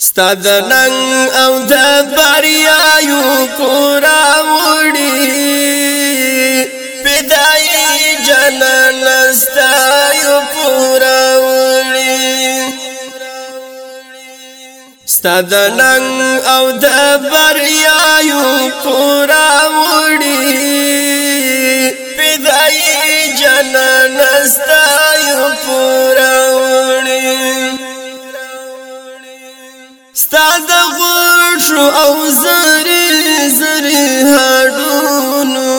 ستاد ننګ او د بریا یو کورا وړي پدای جنن ستا یو کورا وړي ستاد ننګ او د بریا یو کورا وړي پدای جنن ستا یو کورا ستا د غوښو او زری زری هډونو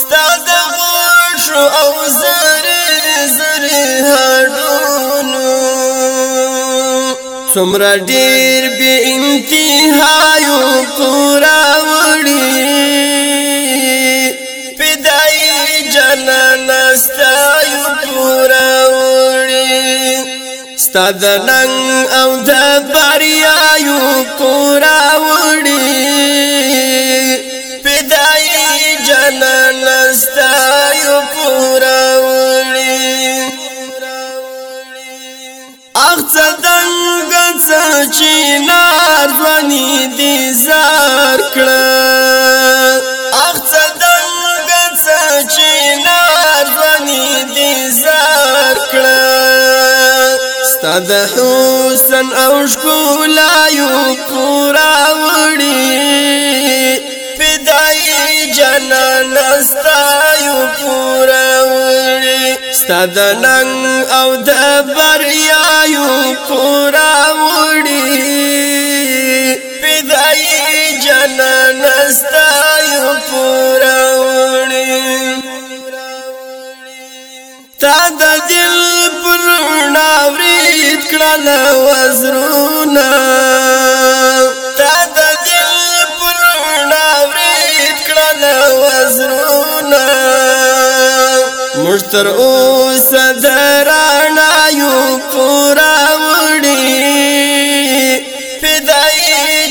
ستا د غوښو او زری زری هډونو څومره ډیر به انتهایو قرآن ستاد نن او د بریا یو کورا وړي دا د حسن او ښکلا یو پورا وړي فدای جنا نستا یو پورا وړي ستاد نن او د بریا یو پورا وړي فدای جنا نستا یو پورا کړل وزرونه تا د دل پلونا ورید کړل وزرونه مشتر اوس درانا یو پورا وړي پدای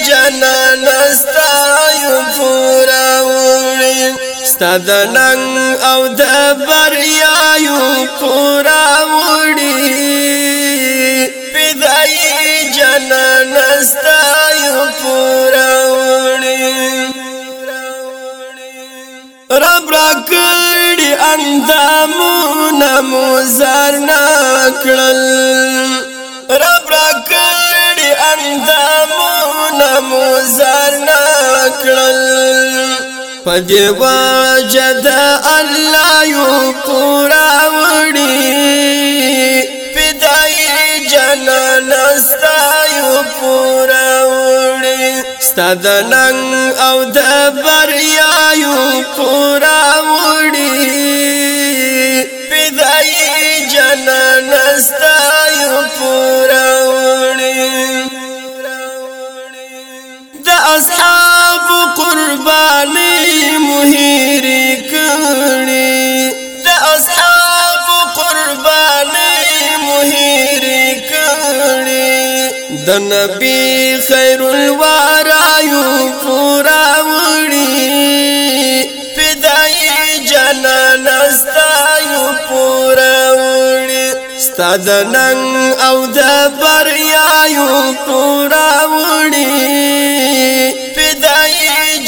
جنان استا یو پورا وړي ستاد نن او د بریا یو پورا وړي جانا نستای پورا وړي رب را کړی اندامونه مو زار نه کړل رب را کړی اندامونه مو زار نه کړل پدې واجد الله یو پورا وړي ستاد ننګ او د بریا یو پورا وړي د نبی خیر الورا یو پورا وړي فدای جنان استا یو پورا وړي ستاد نن او د بریا یو پورا وړي فدای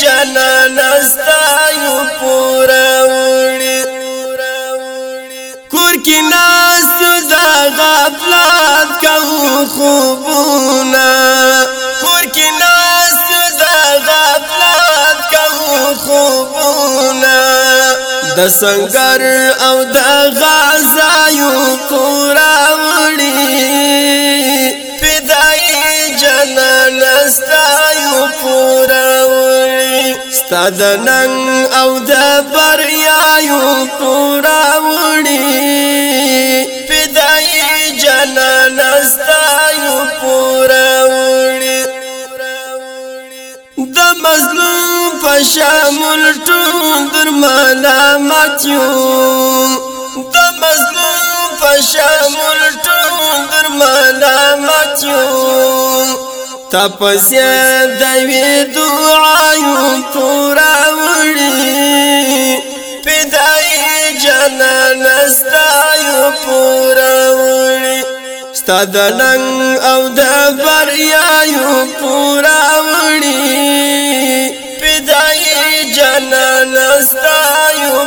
جنان استا یو پورا وړي کور کې ناس دا غفلا خوبونه کور کې ناس د غفلت کوم خوبونه د سنگر او د غزایو کورا وړي پیدای جنان استایو پورا وړي ستاد نن او د بریا یو پورا وړي راوړي د مظلوم په شامل ټول درمانا ماتیو د مظلوم په شامل ټول درمانا ماتیو تپسیا د وی دعا یو تورا وړي ستاد ننګ او د بریا یو پورا وړي پیدای جنان ستا یو